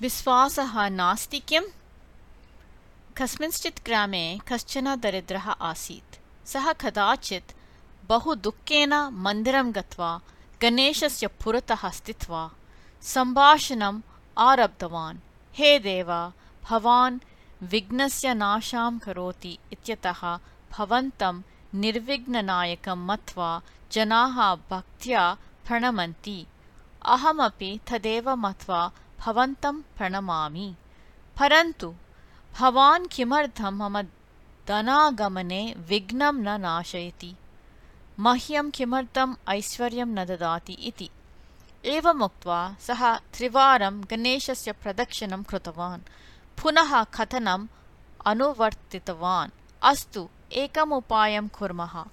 विश्वासः नास्ति किम् कस्मिंश्चित् ग्रामे कश्चन दरिद्रः आसीत्। सः कदाचित् बहु दुःखेन मन्दिरं गत्वा गणेशस्य पुरतः स्थित्वा सम्भाषणम् आरब्धवान्। हे देव भवान् विघ्नस्य नाशां करोति इत्यतः भवन्तं निर्विघ्ननायकं मत्वा जनाः भक्त्या प्रणमन्ति। अहमपि तदेव मत्वा भवन्तं प्रणमामि। परन्तु भवान् किमर्थं मम धनागमने विघ्नं न नाशयति? मह्यं किमर्थम् ऐश्वर्यं न ददाति इति। एवमुक्त्वा सः त्रिवारं गणेशस्य प्रदक्षिणं कृतवान्। पुनः कथनम् अनुवर्तितवान्। अस्तु एकम् उपायं कुर्मः।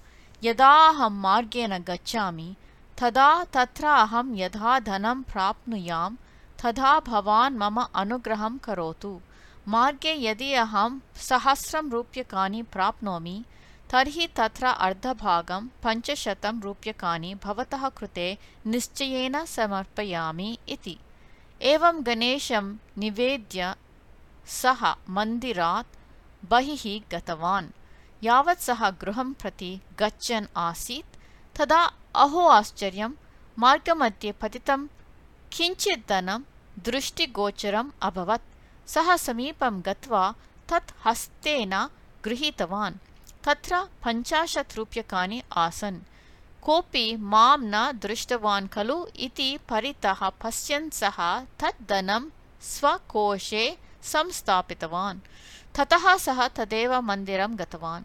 यदा अहं मार्गेण गच्छामि तदा तत्र अहं यदा धनं प्राप्नुयां तदा भवान् मम अनुग्रहं करोतु। मार्गे यदि अहं सहस्रं रूप्यकाणि प्राप्नोमि तर्हि तत्र अर्धभागं पञ्चशतं रूप्यकाणि भवतः कृते निश्चयेन समर्पयामि इति। एवं गणेशं निवेद्य सः मन्दिरात् बहिः गतवान्। यावत् सः गृहं प्रति गच्छन् आसीत् तदा अहो आश्चर्यं मार्गमध्ये पतितं किञ्चित् धनं दृष्टिगोचरम् अभवत्। सः समीपं गत्वा तत् हस्तेन गृहीतवान्। तत्र पञ्चाशत् रूप्यकाणि आसन्। कोऽपि मां न दृष्टवान् खलु इति परितः पश्यन् सः तत् धनं स्वकोशे संस्थापितवान्। ततः सः तदेव मन्दिरं गतवान्।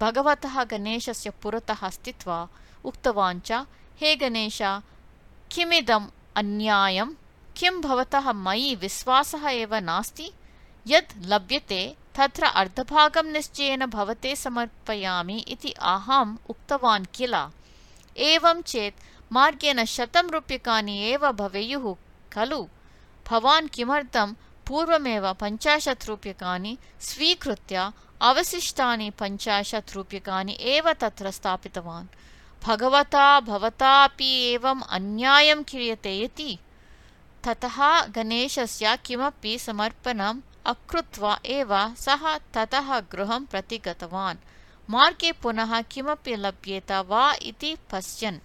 भगवतः गणेशस्य पुरतः स्थित्वा उक्तवान् च हे गणेश किमिदम् अन्यायम् किं भवतः मयि विश्वासः एव नास्ति। यद् लभ्यते तत्र अर्धभागं निश्चयेन भवते समर्पयामि इति अहम् उक्तवान् किल। एवं चेत् मार्गेण शतं रूप्यकाणि एव भवेयुः खलु। भवान् किमर्थं पूर्वमेव पञ्चाशत् रूप्यकाणि स्वीकृत्य अवशिष्टानि पञ्चाशत् रूप्यकाणि एव तत्र स्थापितवान्। भगवता भवतापि एवम् अन्यायं क्रियते इति ततः गणेशस्य किमपि समर्पणम् अकृत्वा एव सः ततः गृहं प्रति गतवान्। मार्गे पुनः किमपि लभ्येत वा इति पश्यन्